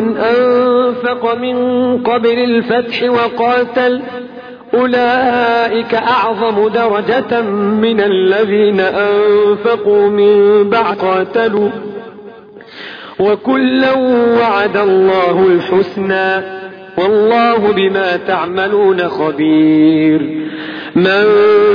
من أنفق من قبل الفتح وقاتل أولئك أعظم درجة من الذين أنفقوا من بعد قاتلوا وكلا وعد الله الحسنى والله بما تعملون خبير من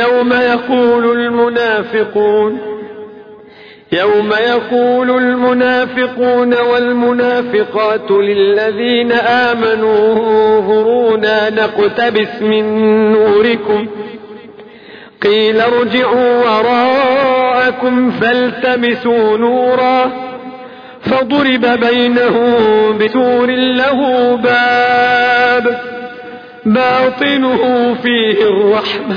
يوم يقول المنافقون يوم يقول المنافقون والمنافقات للذين آمنوا انظرونا نقتبس من نوركم. قيل ارجعوا وراءكم فالتمسوا نورا فضرب بينهم بسور له باب باطنه فيه الرحمة.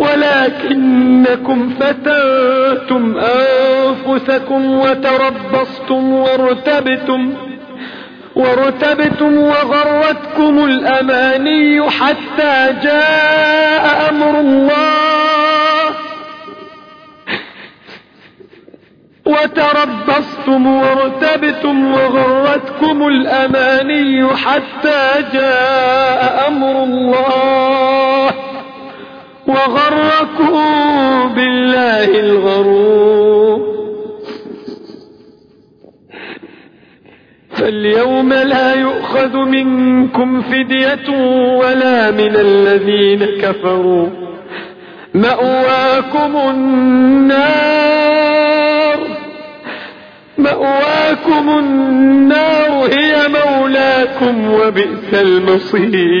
ولكنكم فتنتم أنفسكم وتربصتم وارتبتم وارتبتم وغرتكم الأماني حتى جاء أمر الله وتربصتم وارتبتم وغرتكم الأماني حتى جاء أمر الله غركم بالله الغرور. فاليوم لا يؤخذ منكم فدية ولا من الذين كفروا. مأواكم النار. مأواكم النار هي مولاكم وبئس المصير.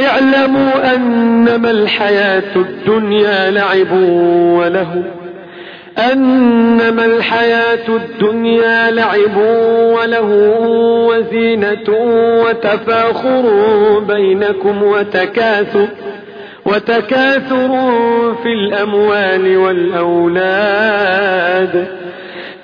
اعلموا أنما الحياة الدنيا لعب وله أنما الحياة الدنيا لعب وله وزينة وتفاخر بينكم وتكاثر وتكاثر في الأموال والأولاد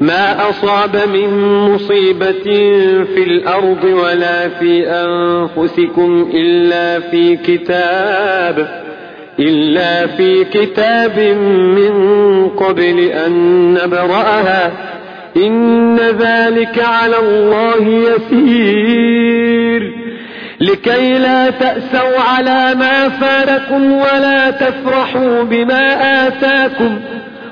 ما أصاب من مصيبة في الأرض ولا في أنفسكم إلا في كتاب إلا في كتاب من قبل أن نبرأها. إن ذلك على الله يسير. لكي لا تأسوا على ما فاركم ولا تفرحوا بما آتاكم.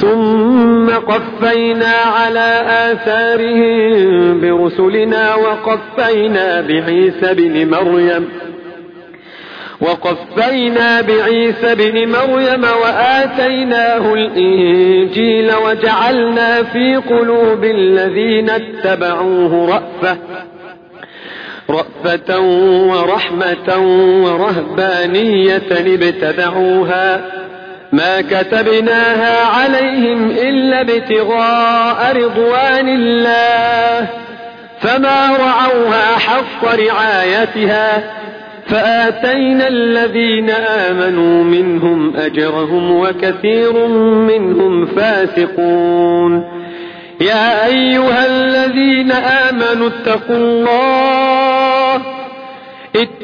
ثم قفينا على آثارهم برسلنا وقفينا بعيسى بن مريم. وقفينا بعيسى بن مريم وآتيناه الإنجيل وجعلنا في قلوب الذين اتبعوه رأفة رأفة ورحمة ورهبانية ابتدعوها. ما كتبناها عليهم إلا ابتغاء رضوان الله. فما رعوها حق رعايتها فآتينا الذين آمنوا منهم أجرهم وكثير منهم فاسقون. يا أيها الذين آمنوا اتقوا الله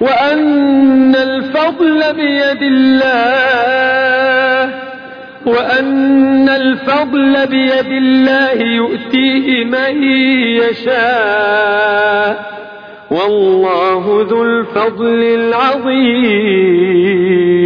وأن الفضل بيد الله وأن الفضل بيد الله يؤتيه من يشاء. والله ذو الفضل العظيم.